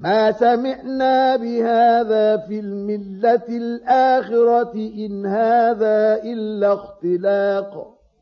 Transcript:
ما سمعنا بهذا في الملة الآخرة إن هذا إلا اختلاق.